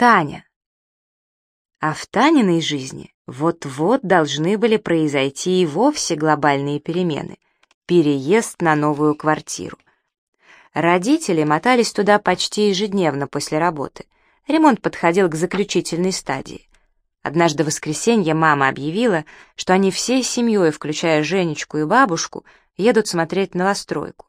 Таня. А в Таниной жизни вот-вот должны были произойти и вовсе глобальные перемены. Переезд на новую квартиру. Родители мотались туда почти ежедневно после работы. Ремонт подходил к заключительной стадии. Однажды в воскресенье мама объявила, что они всей семьей, включая Женечку и бабушку, едут смотреть новостройку.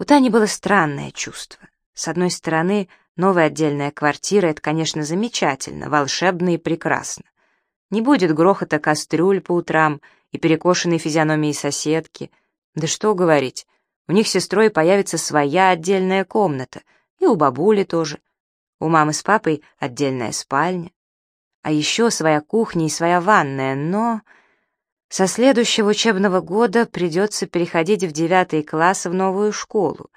У Тани было странное чувство. С одной стороны, новая отдельная квартира — это, конечно, замечательно, волшебно и прекрасно. Не будет грохота кастрюль по утрам и перекошенной физиономии соседки. Да что говорить, у них с сестрой появится своя отдельная комната, и у бабули тоже. У мамы с папой отдельная спальня а еще своя кухня и своя ванная, но... Со следующего учебного года придется переходить в девятый класс в новую школу.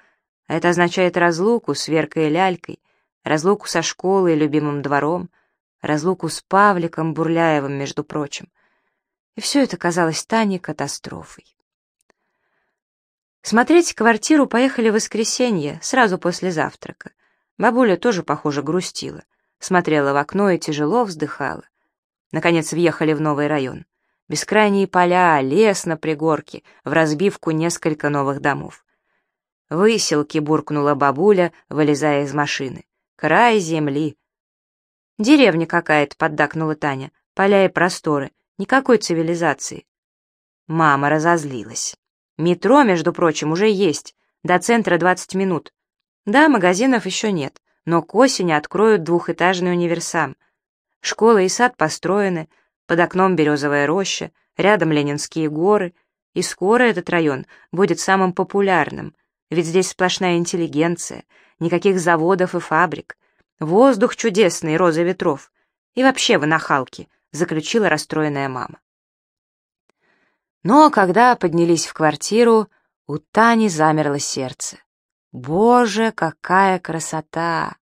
Это означает разлуку с Веркой и Лялькой, разлуку со школой и любимым двором, разлуку с Павликом Бурляевым, между прочим. И все это казалось Тане катастрофой. Смотреть квартиру поехали в воскресенье, сразу после завтрака. Бабуля тоже, похоже, грустила смотрела в окно и тяжело вздыхала. Наконец въехали в новый район. Бескрайние поля, лес на пригорке, в разбивку несколько новых домов. «Выселки», — буркнула бабуля, вылезая из машины. «Край земли». «Деревня какая-то», — поддакнула Таня. «Поля и просторы. Никакой цивилизации». Мама разозлилась. «Метро, между прочим, уже есть. До центра 20 минут. Да, магазинов еще нет но к осени откроют двухэтажный универсам. Школа и сад построены, под окном березовая роща, рядом Ленинские горы, и скоро этот район будет самым популярным, ведь здесь сплошная интеллигенция, никаких заводов и фабрик, воздух чудесный, роза ветров, и вообще вы нахалки, заключила расстроенная мама. Но когда поднялись в квартиру, у Тани замерло сердце. Боже, какая красота!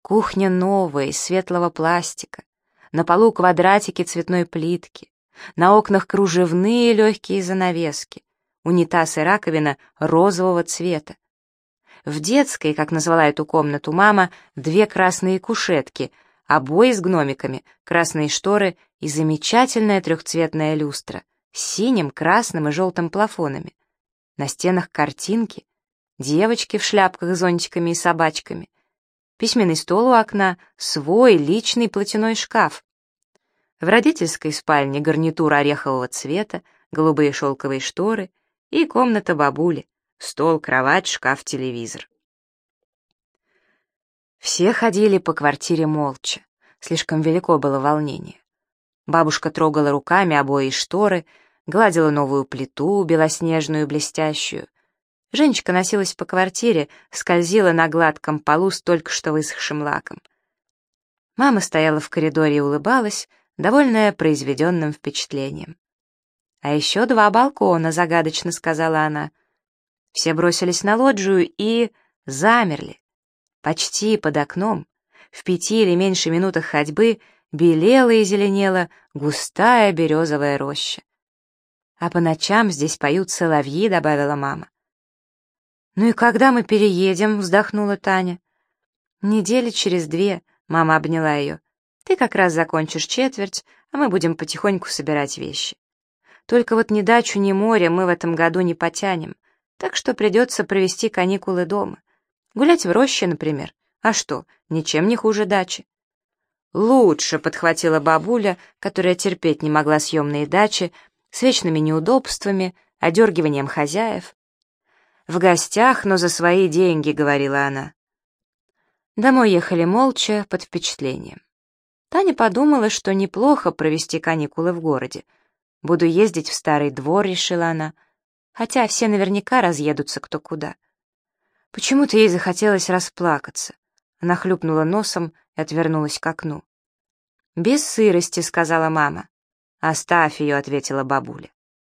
Кухня новая, из светлого пластика. На полу квадратики цветной плитки. На окнах кружевные легкие занавески. Унитаз и раковина розового цвета. В детской, как назвала эту комнату мама, две красные кушетки, обои с гномиками, красные шторы и замечательная трехцветная люстра с синим, красным и желтым плафонами. На стенах картинки, девочки в шляпках с зонтиками и собачками, письменный стол у окна, свой личный платяной шкаф. В родительской спальне гарнитура орехового цвета, голубые шелковые шторы и комната бабули, стол, кровать, шкаф, телевизор. Все ходили по квартире молча, слишком велико было волнение. Бабушка трогала руками обои и шторы, гладила новую плиту, белоснежную и блестящую, Женечка носилась по квартире, скользила на гладком полу с только что высохшим лаком. Мама стояла в коридоре и улыбалась, довольная произведенным впечатлением. «А еще два балкона», — загадочно сказала она. Все бросились на лоджию и... замерли. Почти под окном, в пяти или меньше минутах ходьбы, белела и зеленела густая березовая роща. «А по ночам здесь поют соловьи», — добавила мама. «Ну и когда мы переедем?» — вздохнула Таня. «Недели через две», — мама обняла ее. «Ты как раз закончишь четверть, а мы будем потихоньку собирать вещи. Только вот ни дачу, ни море мы в этом году не потянем, так что придется провести каникулы дома. Гулять в роще, например. А что, ничем не хуже дачи». «Лучше», — подхватила бабуля, которая терпеть не могла съемные дачи, с вечными неудобствами, одергиванием хозяев. «В гостях, но за свои деньги», — говорила она. Домой ехали молча, под впечатлением. Таня подумала, что неплохо провести каникулы в городе. «Буду ездить в старый двор», — решила она. Хотя все наверняка разъедутся кто куда. Почему-то ей захотелось расплакаться. Она хлюпнула носом и отвернулась к окну. «Без сырости», — сказала мама. «Оставь ее», — ответила бабуля.